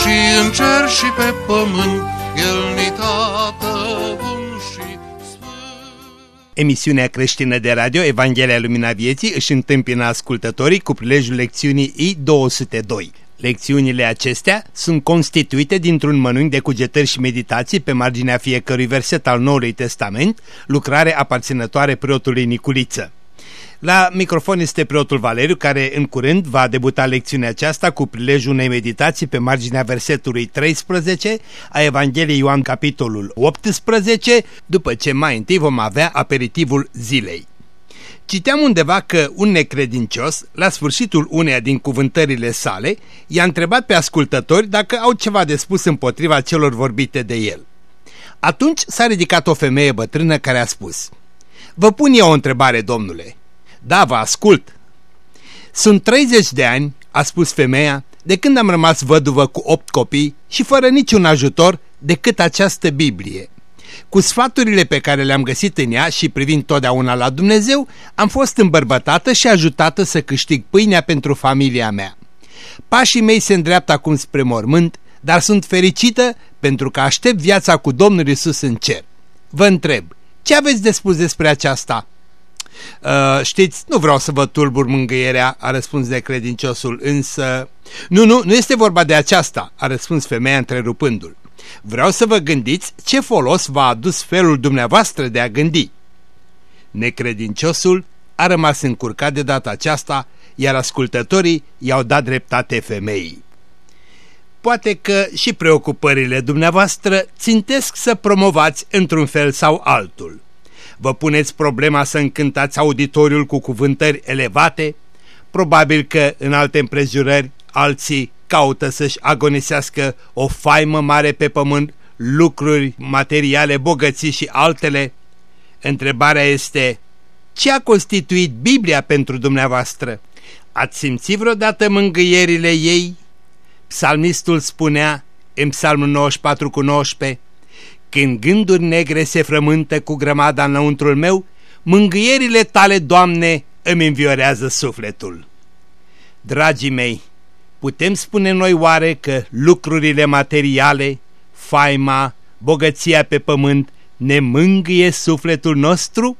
și în cer și pe pământ, El ni tată bun și sfânt. Emisiunea creștină de radio Evanghelia Lumina Vieții își întâmpină ascultătorii cu prilejul lecțiunii I-202. Lecțiunile acestea sunt constituite dintr-un mănânc de cugetări și meditații pe marginea fiecărui verset al Noului Testament, lucrare aparținătoare preotului Niculiță. La microfon este preotul Valeriu, care în curând va debuta lecțiunea aceasta cu prilejul unei meditații pe marginea versetului 13 a Evangheliei Ioan capitolul 18, după ce mai întâi vom avea aperitivul zilei. Citeam undeva că un necredincios, la sfârșitul uneia din cuvântările sale, i-a întrebat pe ascultători dacă au ceva de spus împotriva celor vorbite de el. Atunci s-a ridicat o femeie bătrână care a spus Vă pun eu o întrebare, domnule. Da, vă ascult. Sunt 30 de ani, a spus femeia, de când am rămas văduvă cu opt copii și fără niciun ajutor decât această Biblie. Cu sfaturile pe care le-am găsit în ea și privind totdeauna la Dumnezeu, am fost îmbărbătată și ajutată să câștig pâinea pentru familia mea. Pașii mei se îndreaptă acum spre mormânt, dar sunt fericită pentru că aștept viața cu Domnul Isus în cer. Vă întreb, ce aveți de spus despre aceasta? Uh, știți, nu vreau să vă tulbur mângâierea, a răspuns necredinciosul, însă... Nu, nu, nu este vorba de aceasta, a răspuns femeia întrerupându-l. Vreau să vă gândiți ce folos v-a adus felul dumneavoastră de a gândi. Necredinciosul a rămas încurcat de data aceasta, iar ascultătorii i-au dat dreptate femeii. Poate că și preocupările dumneavoastră țintesc să promovați într-un fel sau altul. Vă puneți problema să încântați auditoriul cu cuvântări elevate? Probabil că în alte împrejurări alții caută să-și agonisească o faimă mare pe pământ, lucruri materiale, bogății și altele? Întrebarea este, ce a constituit Biblia pentru dumneavoastră? Ați simțit vreodată mângâierile ei? Psalmistul spunea în psalmul 94 cu 19, Când gânduri negre se frământă cu grămada înăuntrul meu, mângâierile tale, Doamne, îmi înviorează sufletul. Dragii mei, Putem spune noi oare că lucrurile materiale, faima, bogăția pe pământ ne mângâie sufletul nostru?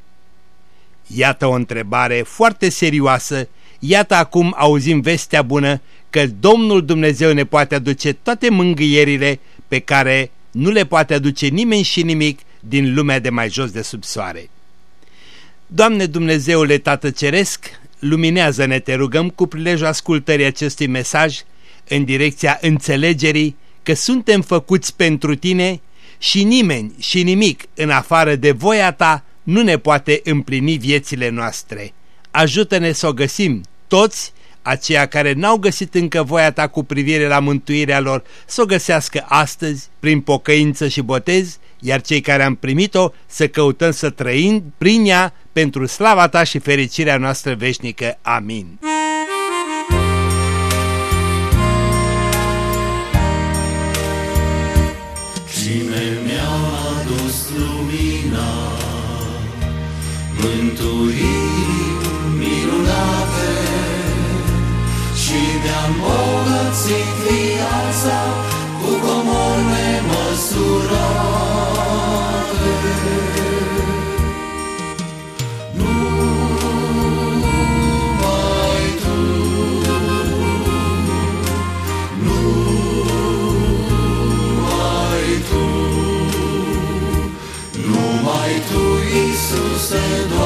Iată o întrebare foarte serioasă, iată acum auzim vestea bună că Domnul Dumnezeu ne poate aduce toate mângâierile pe care nu le poate aduce nimeni și nimic din lumea de mai jos de sub soare. Doamne Dumnezeule Tată Ceresc, luminează-ne, te rugăm, cu prilejul ascultării acestui mesaj în direcția înțelegerii că suntem făcuți pentru tine și nimeni și nimic în afară de voia ta nu ne poate împlini viețile noastre. Ajută-ne să o găsim toți aceia care n-au găsit încă voia ta cu privire la mântuirea lor, să o găsească astăzi prin pocăință și botez, iar cei care am primit-o să căutăm să trăim prin ea pentru slava ta și fericirea noastră veșnică. Amin. Cine îmbogățit viața cu comori nemăsurate. Numai Tu, numai Tu, numai Tu, Iisuse, Doamne,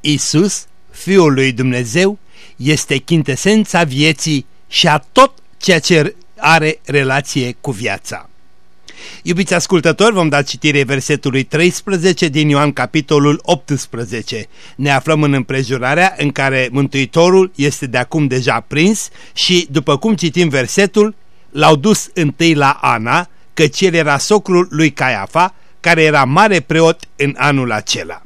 Isus, Fiul lui Dumnezeu, este chintesența vieții și a tot ceea ce are relație cu viața. Iubiți ascultători, vom da citire versetului 13 din Ioan capitolul 18. Ne aflăm în împrejurarea în care Mântuitorul este de acum deja prins și, după cum citim versetul, l-au dus întâi la Ana, căci el era socrul lui Caiafa, care era mare preot în anul acela.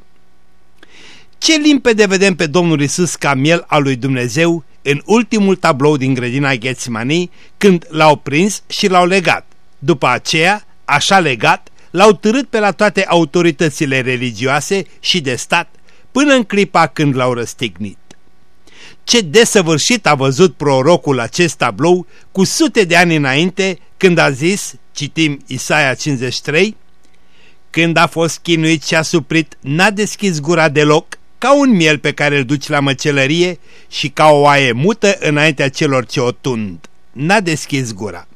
Ce limpede vedem pe Domnul Isus ca miel al lui Dumnezeu în ultimul tablou din grădina Ghețimanii, când l-au prins și l-au legat. După aceea, așa legat, l-au târât pe la toate autoritățile religioase și de stat, până în clipa când l-au răstignit. Ce desăvârșit a văzut prorocul acest tablou cu sute de ani înainte, când a zis, citim Isaia 53, când a fost chinuit și a suprit, n-a deschis gura deloc, ca un miel pe care îl duci la măcelărie și ca o oaie mută înaintea celor ce o tund. N-a deschis gura.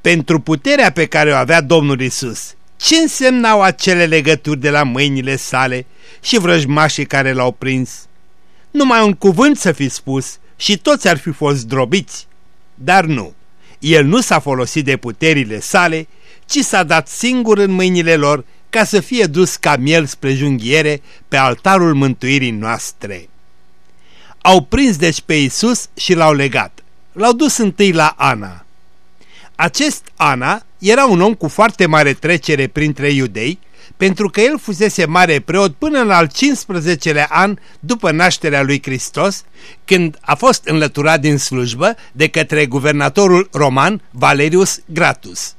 Pentru puterea pe care o avea Domnul Isus, ce însemnau acele legături de la mâinile sale și vrăjmașii care l-au prins? Numai un cuvânt să fi spus și toți ar fi fost drobiți. Dar nu, el nu s-a folosit de puterile sale, ci s-a dat singur în mâinile lor ca să fie dus ca miel spre junghiere pe altarul mântuirii noastre. Au prins deci pe Isus și l-au legat. L-au dus întâi la Ana. Acest Ana era un om cu foarte mare trecere printre iudei, pentru că el fusese mare preot până în al 15-lea an după nașterea lui Hristos, când a fost înlăturat din slujbă de către guvernatorul roman Valerius Gratus.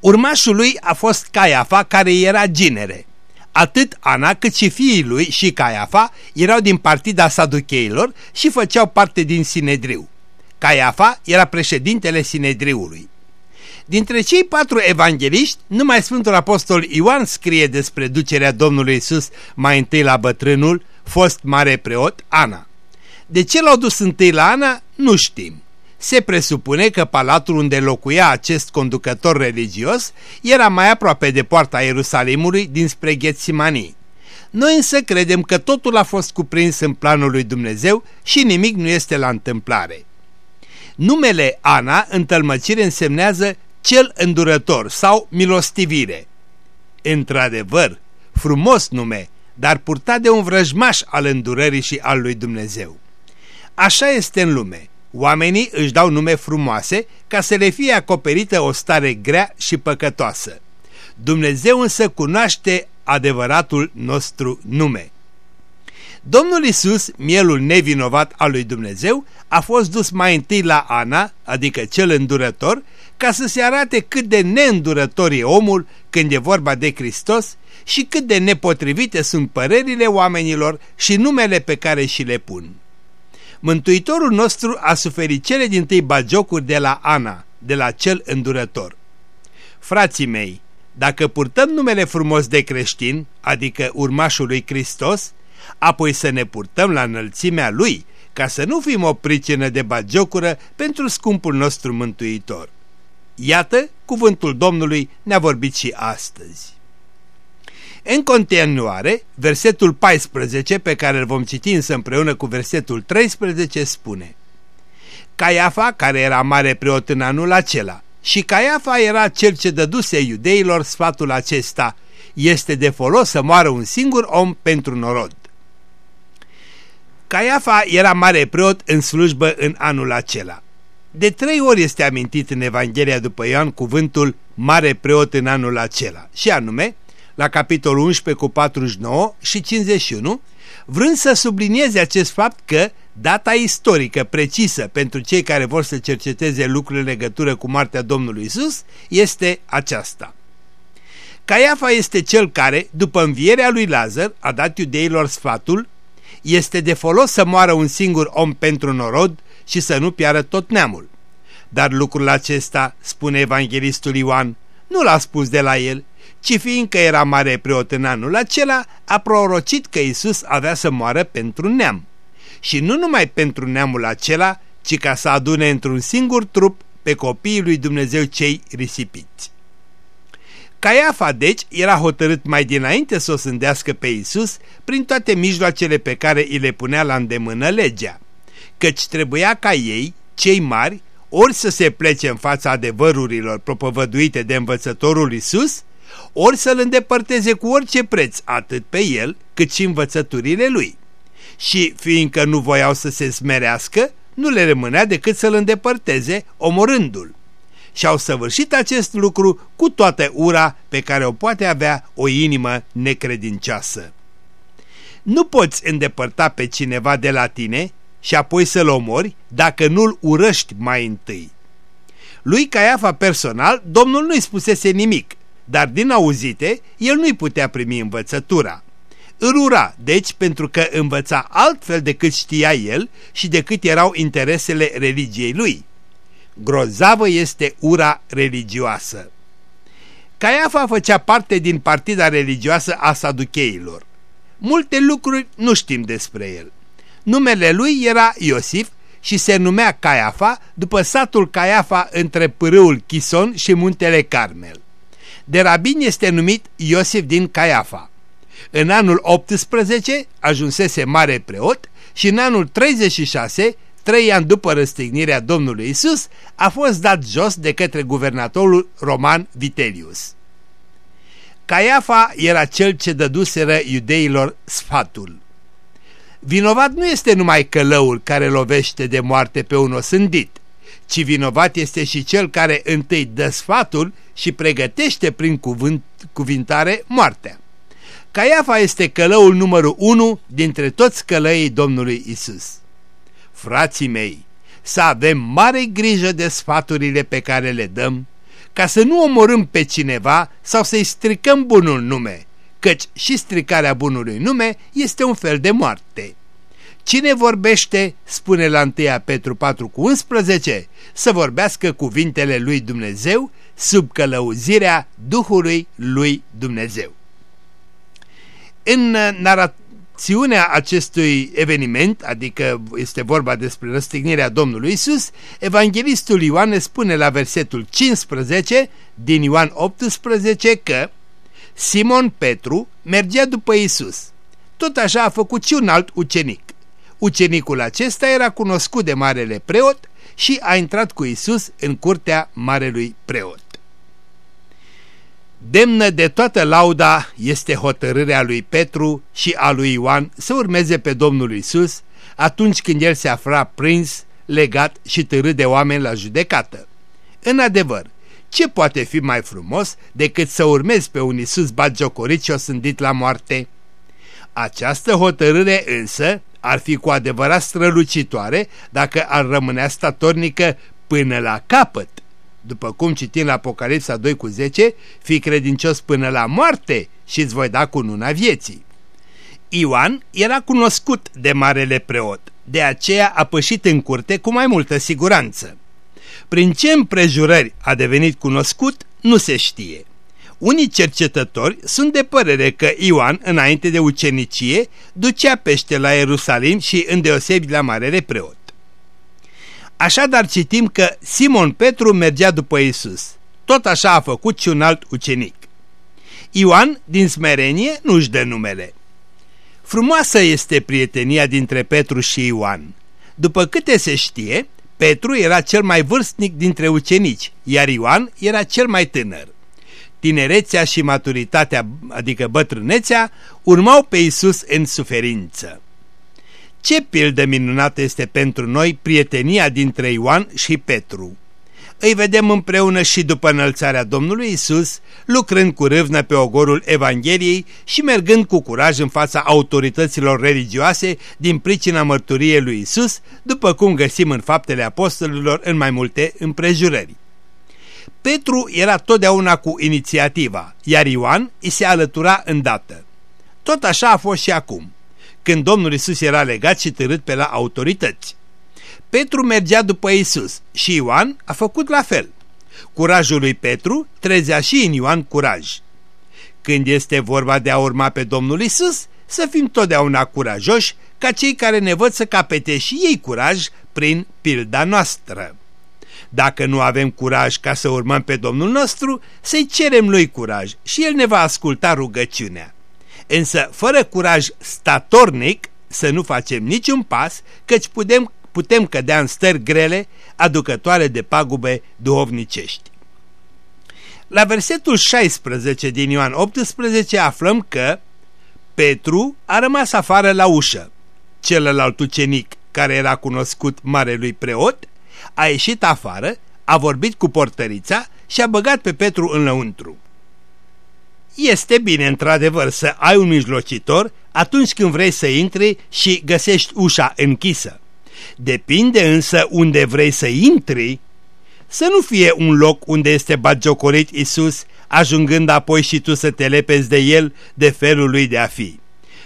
Urmașul lui a fost Caiafa, care era ginere. Atât Ana cât și fiii lui și Caiafa erau din partida saducheilor și făceau parte din Sinedriu. Caiafa era președintele Sinedriului. Dintre cei patru evangeliști, numai Sfântul Apostol Ioan scrie despre ducerea Domnului Isus mai întâi la bătrânul, fost mare preot, Ana. De ce l-au dus întâi la Ana, nu știm. Se presupune că palatul unde locuia acest conducător religios era mai aproape de poarta Ierusalimului dinspre Ghețimanii. Noi însă credem că totul a fost cuprins în planul lui Dumnezeu și nimic nu este la întâmplare. Numele Ana în tălmăcire însemnează cel îndurător sau milostivire. Într-adevăr, frumos nume, dar purtat de un vrăjmaș al îndurării și al lui Dumnezeu. Așa este în lume. Oamenii își dau nume frumoase ca să le fie acoperită o stare grea și păcătoasă. Dumnezeu însă cunoaște adevăratul nostru nume. Domnul Isus, mielul nevinovat al lui Dumnezeu, a fost dus mai întâi la Ana, adică cel îndurător, ca să se arate cât de neîndurător e omul când e vorba de Hristos și cât de nepotrivite sunt părerile oamenilor și numele pe care și le pun. Mântuitorul nostru a suferit cele din tâi bagiocuri de la Ana, de la cel îndurător. Frații mei, dacă purtăm numele frumos de creștin, adică urmașul lui Hristos, apoi să ne purtăm la înălțimea lui, ca să nu fim o pricină de bagiocură pentru scumpul nostru mântuitor. Iată, cuvântul Domnului ne-a vorbit și astăzi. În continuare, versetul 14, pe care îl vom citi însă împreună cu versetul 13, spune Caiafa, care era mare preot în anul acela, și Caiafa era cel ce dăduse iudeilor sfatul acesta, este de folos să moară un singur om pentru norod. Caiafa era mare preot în slujbă în anul acela. De trei ori este amintit în Evanghelia după Ioan cuvântul mare preot în anul acela, și anume la capitolul 11 cu 49 și 51, vrând să sublinieze acest fapt că data istorică precisă pentru cei care vor să cerceteze lucrurile în legătură cu moartea Domnului Isus este aceasta. Caiafa este cel care, după învierea lui Lazar, a dat iudeilor sfatul, este de folos să moară un singur om pentru norod și să nu piară tot neamul. Dar lucrul acesta, spune evanghelistul Ioan, nu l-a spus de la el, ci fiindcă era mare preot în anul acela, a prorocit că Isus avea să moară pentru neam. Și nu numai pentru neamul acela, ci ca să adune într-un singur trup pe copiii lui Dumnezeu cei risipiți. Caiafa, deci, era hotărât mai dinainte să o sândească pe Isus prin toate mijloacele pe care îi le punea la îndemână legea, căci trebuia ca ei, cei mari, ori să se plece în fața adevărurilor propovăduite de învățătorul Isus, ori să-l îndepărteze cu orice preț atât pe el cât și învățăturile lui. Și fiindcă nu voiau să se smerească, nu le rămânea decât să-l îndepărteze, omorându-l. Și au săvârșit acest lucru cu toată ura pe care o poate avea o inimă necredincioasă. Nu poți îndepărta pe cineva de la tine și apoi să-l omori dacă nu-l urăști mai întâi. Lui Caiafa personal, Domnul nu-i spusese nimic, dar din auzite, el nu-i putea primi învățătura. Îl ura, deci, pentru că învăța altfel decât știa el și decât erau interesele religiei lui. Grozavă este ura religioasă. Caiafa făcea parte din partida religioasă a saducheilor. Multe lucruri nu știm despre el. Numele lui era Iosif și se numea Caiafa după satul Caiafa între pârâul Chison și muntele Carmel. De rabin este numit Iosif din Caiafa. În anul 18 ajunsese mare preot și în anul 36, trei ani după răstignirea Domnului Isus, a fost dat jos de către guvernatorul roman Vitelius. Caiafa era cel ce dăduseră iudeilor sfatul. Vinovat nu este numai călăul care lovește de moarte pe un osândit, ci vinovat este și cel care întâi dă sfatul și pregătește prin cuvânt, cuvintare moartea. Caiafa este călăul numărul unu dintre toți călăii Domnului Isus. Frații mei, să avem mare grijă de sfaturile pe care le dăm, ca să nu omorâm pe cineva sau să-i stricăm bunul nume, căci și stricarea bunului nume este un fel de moarte. Cine vorbește, spune la 1 Petru 4 cu 11, să vorbească cuvintele lui Dumnezeu sub călăuzirea Duhului lui Dumnezeu. În narațiunea acestui eveniment, adică este vorba despre răstignirea Domnului Isus, evanghelistul Ioan spune la versetul 15 din Ioan 18 că Simon Petru mergea după Isus. Tot așa a făcut și un alt ucenic. Ucenicul acesta era cunoscut de marele preot și a intrat cu Isus în curtea marelui preot. Demnă de toată lauda este hotărârea lui Petru și a lui Ioan să urmeze pe Domnul Isus atunci când el se afla prins, legat și târât de oameni la judecată. În adevăr, ce poate fi mai frumos decât să urmezi pe un Isus bagiocorit și osândit la moarte? Această hotărâre însă ar fi cu adevărat strălucitoare dacă ar rămânea statornică până la capăt. După cum citim la Apocalipsa 2 cu 10, fi credincios până la moarte și îți voi da cu nuna vieții. Ioan era cunoscut de marele preot, de aceea a pășit în curte cu mai multă siguranță. Prin ce împrejurări a devenit cunoscut, nu se știe. Unii cercetători sunt de părere că Ioan, înainte de ucenicie, ducea pește la Ierusalim și îndeosebi la Marele Preot. Așadar citim că Simon Petru mergea după Isus. Tot așa a făcut și un alt ucenic. Ioan, din smerenie, nu-și dă numele. Frumoasă este prietenia dintre Petru și Ioan. După câte se știe, Petru era cel mai vârstnic dintre ucenici, iar Ioan era cel mai tânăr tinerețea și maturitatea, adică bătrânețea, urmau pe Isus în suferință. Ce pildă minunată este pentru noi prietenia dintre Ioan și Petru! Îi vedem împreună și după înălțarea Domnului Isus, lucrând cu râvnă pe ogorul Evangheliei și mergând cu curaj în fața autorităților religioase din pricina mărturiei lui Isus, după cum găsim în faptele apostolilor în mai multe împrejurări. Petru era totdeauna cu inițiativa, iar Ioan îi se alătura îndată. Tot așa a fost și acum, când Domnul Isus era legat și târât pe la autorități. Petru mergea după Isus și Ioan a făcut la fel. Curajul lui Petru trezea și în Ioan curaj. Când este vorba de a urma pe Domnul Isus, să fim totdeauna curajoși ca cei care ne văd să capete și ei curaj prin pilda noastră. Dacă nu avem curaj ca să urmăm pe Domnul nostru, să-i cerem lui curaj și el ne va asculta rugăciunea. Însă, fără curaj statornic, să nu facem niciun pas, căci putem, putem cădea în stări grele, aducătoare de pagube duhovnicești. La versetul 16 din Ioan 18 aflăm că Petru a rămas afară la ușă. Celălalt ucenic, care era cunoscut marelui preot, a ieșit afară, a vorbit cu portărița și a băgat pe Petru înăuntru. Este bine, într-adevăr, să ai un mijlocitor atunci când vrei să intri și găsești ușa închisă. Depinde însă unde vrei să intri, să nu fie un loc unde este bagiocorit Isus, ajungând apoi și tu să te lepezi de el de felul lui de a fi.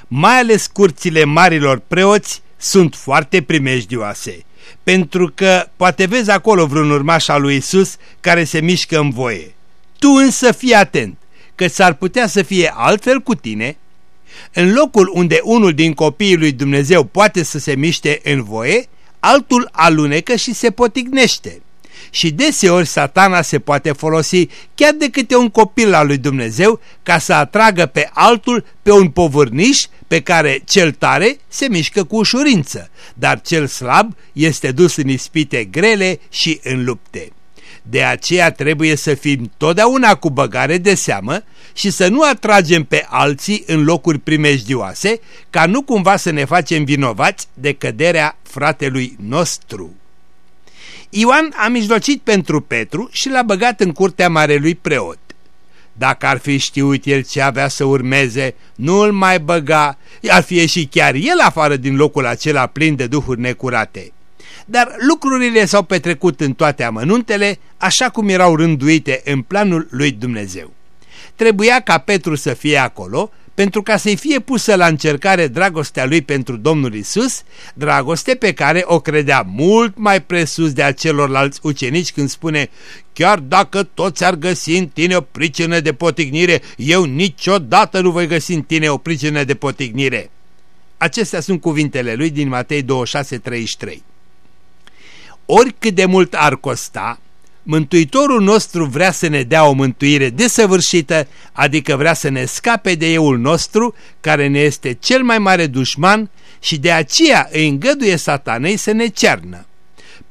Mai ales curțile marilor preoți sunt foarte primejdioase, pentru că poate vezi acolo vreun urmaș al lui Isus care se mișcă în voie. Tu însă fii atent, că s-ar putea să fie altfel cu tine, în locul unde unul din copiii lui Dumnezeu poate să se miște în voie, altul alunecă și se potignește. Și deseori satana se poate folosi chiar de câte un copil al lui Dumnezeu ca să atragă pe altul pe un povârniș pe care cel tare se mișcă cu ușurință, dar cel slab este dus în ispite grele și în lupte. De aceea trebuie să fim totdeauna cu băgare de seamă și să nu atragem pe alții în locuri primejdioase, ca nu cumva să ne facem vinovați de căderea fratelui nostru. Ioan a mijlocit pentru Petru și l-a băgat în curtea marelui preot. Dacă ar fi știut el ce avea să urmeze, nu îl mai băga, ar fi ieșit chiar el afară din locul acela plin de duhuri necurate. Dar lucrurile s-au petrecut în toate amănuntele, așa cum erau rânduite în planul lui Dumnezeu. Trebuia ca Petru să fie acolo, pentru ca să-i fie pusă la încercare dragostea lui pentru Domnul Isus, dragoste pe care o credea mult mai presus de a celorlalți ucenici când spune Chiar dacă toți ar găsi în tine o pricină de potignire, eu niciodată nu voi găsi în tine o pricină de potignire. Acestea sunt cuvintele lui din Matei 26:33. Oricât de mult ar costa, Mântuitorul nostru vrea să ne dea o mântuire desăvârșită, adică vrea să ne scape de euul nostru, care ne este cel mai mare dușman și de aceea îi îngăduie satanei să ne cearnă.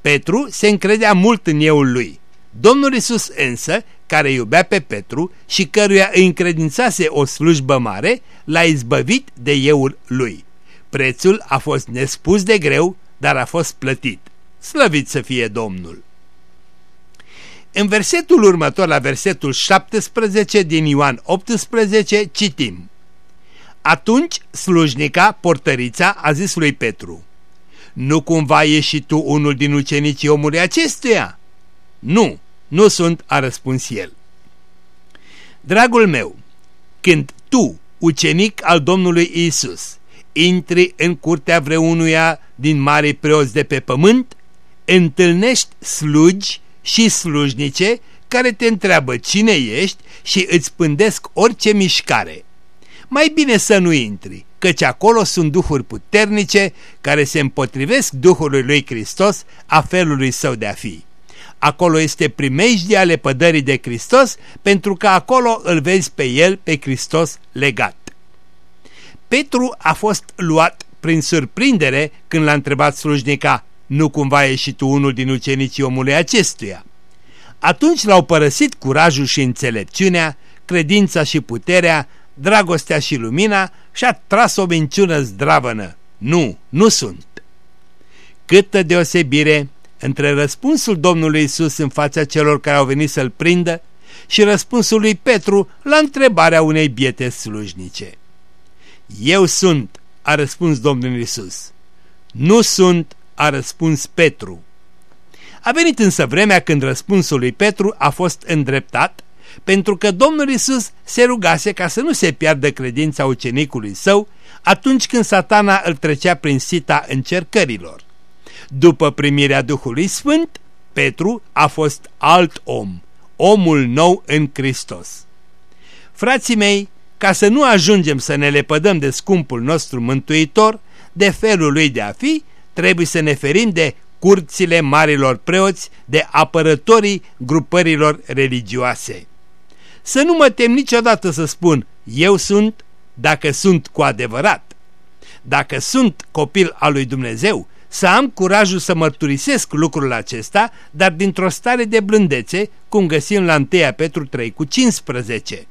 Petru se încredea mult în euul lui. Domnul Isus însă, care iubea pe Petru și căruia îi încredințase o slujbă mare, l-a izbăvit de euul lui. Prețul a fost nespus de greu, dar a fost plătit. Slăvit să fie Domnul! În versetul următor, la versetul 17 din Ioan 18, citim Atunci slujnica, portărița, a zis lui Petru Nu cumva ești și tu unul din ucenicii omului acestuia? Nu, nu sunt, a răspuns el. Dragul meu, când tu, ucenic al Domnului Isus, intri în curtea vreunuia din mari preoți de pe pământ, întâlnești slugi și slujnice care te întreabă cine ești și îți pândesc orice mișcare. Mai bine să nu intri, căci acolo sunt duhuri puternice care se împotrivesc Duhului lui Hristos a felului său de a fi. Acolo este primejdia ale pădării de Hristos pentru că acolo îl vezi pe el, pe Hristos, legat. Petru a fost luat prin surprindere când l-a întrebat slujnica, nu cumva ești și tu unul din ucenicii omului acestuia? Atunci l-au părăsit curajul și înțelepciunea, credința și puterea, dragostea și lumina și a tras o minciună zdravănă. Nu, nu sunt. Câtă deosebire între răspunsul Domnului Isus în fața celor care au venit să-l prindă și răspunsul lui Petru la întrebarea unei biete slujnice. Eu sunt, a răspuns Domnul Isus. Nu sunt, a răspuns Petru. A venit însă vremea când răspunsul lui Petru a fost îndreptat, pentru că Domnul Isus se rugase ca să nu se piardă credința ucenicului său atunci când satana îl trecea prin sita încercărilor. După primirea Duhului Sfânt, Petru a fost alt om, omul nou în Hristos. Frații mei, ca să nu ajungem să ne lepădăm de scumpul nostru mântuitor, de felul lui de a fi, trebuie să ne ferim de curțile marilor preoți, de apărătorii grupărilor religioase. Să nu mă tem niciodată să spun, eu sunt, dacă sunt cu adevărat. Dacă sunt copil al lui Dumnezeu, să am curajul să mărturisesc lucrul acesta, dar dintr-o stare de blândețe, cum găsim la 1 Petru 3 cu 15.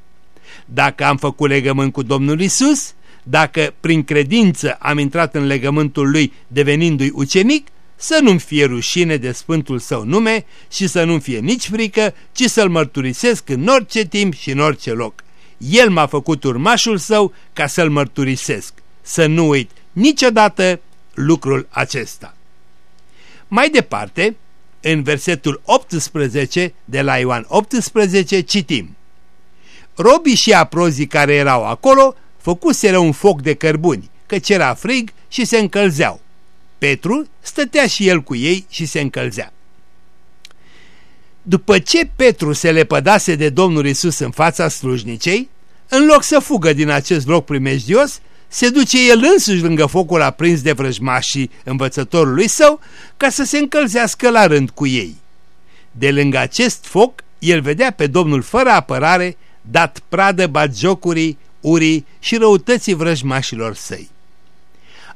Dacă am făcut legământ cu Domnul Isus, dacă prin credință am intrat în legământul lui devenindu-i ucenic, să nu-mi fie rușine de sfântul său nume și să nu-mi fie nici frică, ci să-l mărturisesc în orice timp și în orice loc. El m-a făcut urmașul său ca să-l mărturisesc. Să nu uit niciodată lucrul acesta. Mai departe, în versetul 18 de la Ioan 18 citim Robii și aprozii care erau acolo făcuseră un foc de cărbuni, căci era frig și se încălzeau. Petru stătea și el cu ei și se încălzea. După ce Petru se lepădase de Domnul Isus în fața slujnicei, în loc să fugă din acest loc primejdios, se duce el însuși lângă focul aprins de vrăjmașii învățătorului său ca să se încălzească la rând cu ei. De lângă acest foc, el vedea pe Domnul fără apărare, dat pradă batjocurii, urii și răutății vrăjmașilor săi.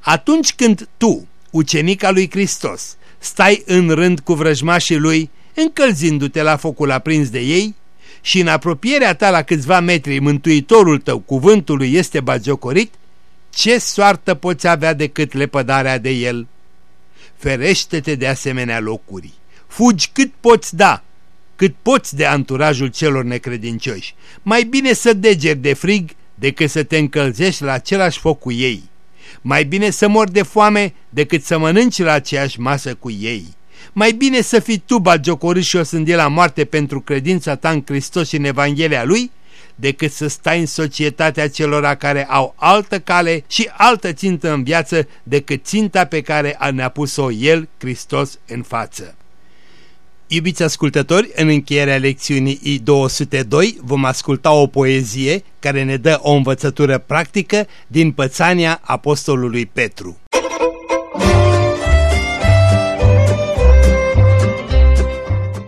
Atunci când tu, ucenica lui Hristos, stai în rând cu vrăjmașii lui, încălzindu-te la focul aprins de ei, și în apropierea ta la câțiva metri mântuitorul tău cuvântului este bagiocorit, ce soartă poți avea decât lepădarea de el? Ferește-te de asemenea locuri, fugi cât poți da, cât poți de anturajul celor necredincioși. Mai bine să degeri de frig decât să te încălzești la același foc cu ei. Mai bine să mor de foame decât să mănânci la aceeași masă cu ei. Mai bine să fii tu bagiocorât și o sândi la moarte pentru credința ta în Hristos și în Evanghelia Lui, decât să stai în societatea celora care au altă cale și altă țintă în viață decât ținta pe care ne-a pus-o El, Hristos, în față. Iubiți ascultători, în încheierea lecțiunii I-202 vom asculta o poezie care ne dă o învățătură practică din pățania apostolului Petru.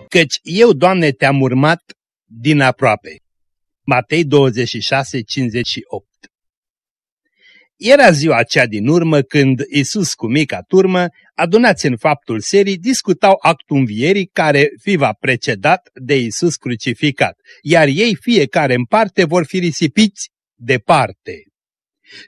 Căci eu, Doamne, te-am urmat din aproape. Matei 26, 58 era ziua cea din urmă când Isus cu mica turmă, adunați în faptul serii, discutau actul învierii care fi va precedat de Isus crucificat, iar ei fiecare în parte vor fi risipiți departe.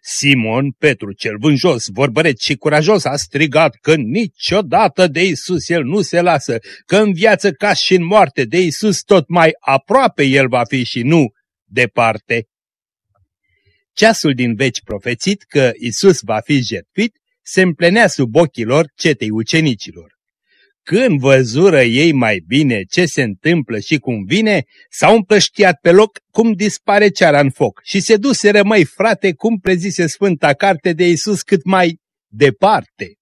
Simon, Petru cel vânjos, vorbăreț și curajos, a strigat că niciodată de Isus el nu se lasă, că în viață ca și în moarte de Isus tot mai aproape el va fi și nu departe. Ceasul din veci profețit că Isus va fi jertfit se împlenea sub ochii lor cetei ucenicilor. Când văzură ei mai bine ce se întâmplă și cum vine, s-au împrăștiat pe loc cum dispare ceara în foc și se duseră mai frate cum prezise Sfânta Carte de Isus cât mai departe.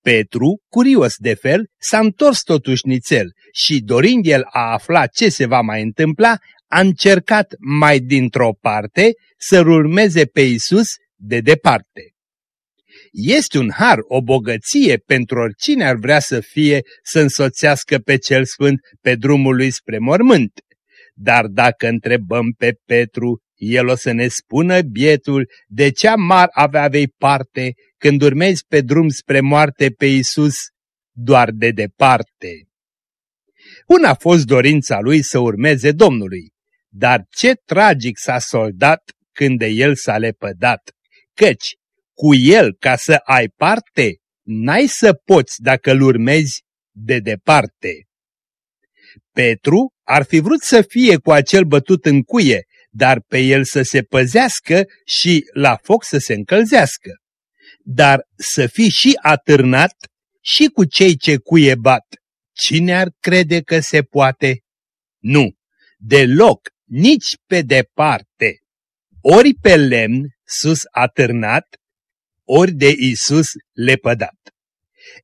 Petru, curios de fel, s-a întors totuși nițel și, dorind el a afla ce se va mai întâmpla, a încercat mai dintr-o parte să-L urmeze pe Isus de departe. Este un har, o bogăție pentru oricine ar vrea să fie să însoțească pe cel sfânt pe drumul lui spre mormânt. Dar dacă întrebăm pe Petru, el o să ne spună bietul de ce amar avea vei parte când urmezi pe drum spre moarte pe Isus doar de departe. Una a fost dorința lui să urmeze Domnului, dar ce tragic s-a soldat când de el s-a lepădat, căci cu el ca să ai parte, n-ai să poți dacă-l urmezi de departe. Petru ar fi vrut să fie cu acel bătut în cuie, dar pe el să se păzească și la foc să se încălzească. Dar să fii și atârnat și cu cei ce cuie bat. Cine ar crede că se poate? Nu, deloc, nici pe departe. Ori pe lemn sus atârnat, ori de Isus lepădat.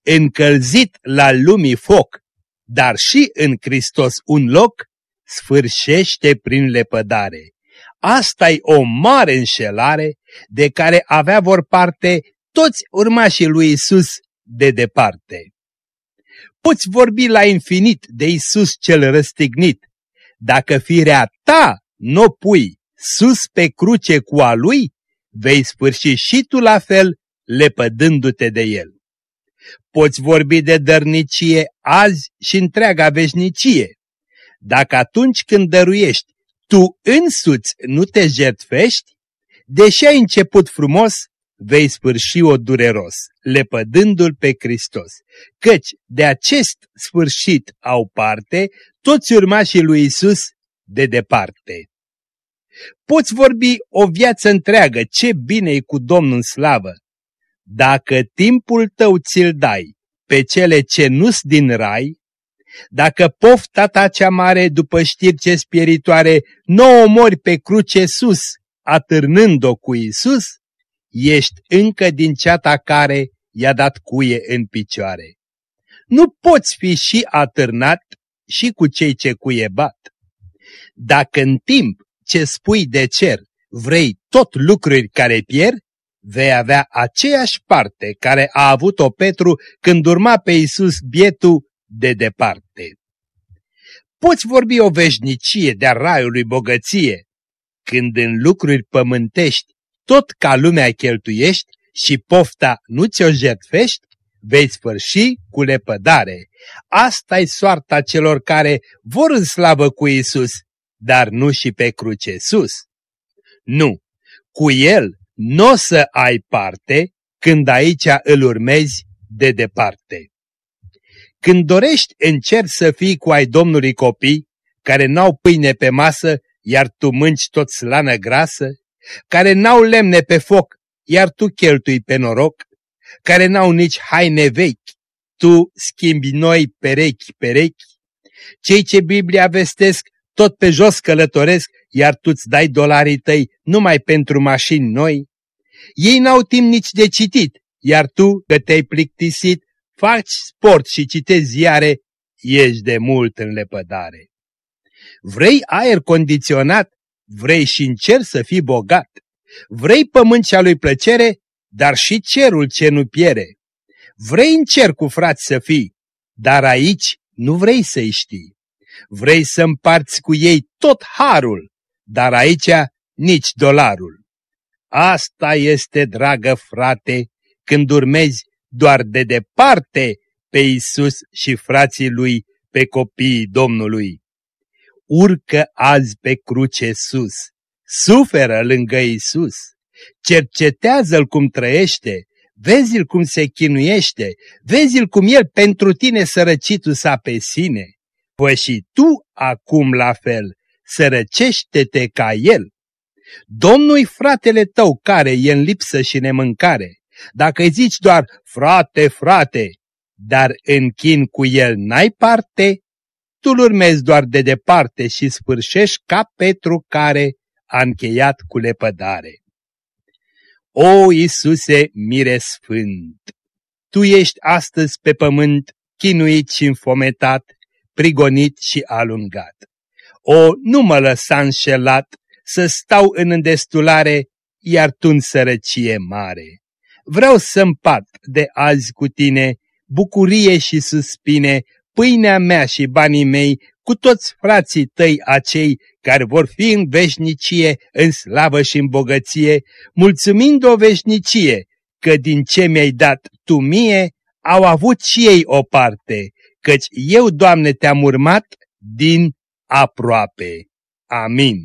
Încălzit la lumii foc, dar și în Hristos un loc, sfârșește prin lepădare. asta e o mare înșelare de care avea vor parte toți urmașii lui Isus de departe. Poți vorbi la infinit de Isus cel răstignit, dacă firea ta nu pui sus pe cruce cu a lui, vei sfârși și tu la fel, lepădându-te de el. poți vorbi de dărnicie azi și întreaga veșnicie. Dacă atunci când dăruiești, tu însuți nu te jertfești, deși ai început frumos, vei sfârși-o dureros, lepădându-l pe Hristos. Căci de acest sfârșit au parte toți urmașii lui Isus de departe. Poți vorbi o viață întreagă, ce bine e cu Domnul în slavă. Dacă timpul tău ți-l dai pe cele ce nu-s din rai, dacă pofta ta cea mare după știri ce spiritoare nu omori pe cruce sus, atârnând-o cu Isus, ești încă din ceata care i-a dat cuie în picioare. Nu poți fi și atârnat și cu cei ce cuie bat. Dacă în timp ce spui de cer vrei tot lucruri care pierd, vei avea aceeași parte care a avut-o Petru când urma pe Iisus bietul de departe. Poți vorbi o veșnicie de-a raiului bogăție, când în lucruri pământești tot ca lumea cheltuiești și pofta nu ți-o jertfești, vei sfârși cu lepădare. asta e soarta celor care vor în slavă cu Isus, dar nu și pe cruce sus. Nu, cu El nu o să ai parte când aici îl urmezi de departe. Când dorești în cer să fii cu ai Domnului copii, care n-au pâine pe masă, iar tu mânci tot slană grasă, care n-au lemne pe foc, iar tu cheltui pe noroc, care n-au nici haine vechi, tu schimbi noi perechi, perechi, cei ce Biblia vestesc tot pe jos călătoresc, iar tu-ți dai dolarii tăi numai pentru mașini noi. Ei n-au timp nici de citit, iar tu, că te-ai plictisit, faci sport și citezi ziare, ești de mult în lepădare. Vrei aer condiționat, vrei și în cer să fii bogat. Vrei pământ cea lui plăcere, dar și cerul ce nu piere. Vrei în cer cu frați să fii, dar aici nu vrei să-i știi. Vrei să împarți cu ei tot harul, dar aici nici dolarul. Asta este, dragă frate, când urmezi doar de departe pe Isus și frații lui, pe copiii Domnului. Urcă azi pe cruce sus, suferă lângă Isus, cercetează-l cum trăiește, vezi-l cum se chinuiește, vezi-l cum el pentru tine sărăcitul sa pe sine. Păi și tu acum la fel, sărăcește-te ca el. Domnul-i fratele tău care e în lipsă și nemâncare. Dacă îi zici doar, frate, frate, dar în chin cu el n-ai parte, tu-l urmezi doar de departe și sfârșești ca Petru care a încheiat cu lepădare. O, Iisuse, mire sfânt! Tu ești astăzi pe pământ chinuit și înfometat, prigonit și alungat. O, nu mă lăsa înșelat să stau în îndestulare, iar tu în sărăcie mare. Vreau să împart de azi cu tine bucurie și suspine, pâinea mea și banii mei, cu toți frații tăi acei care vor fi în veșnicie, în slavă și în bogăție, mulțumind o veșnicie, că din ce mi-ai dat tu mie, au avut și ei o parte, căci eu, Doamne, te-am urmat din aproape. Amin.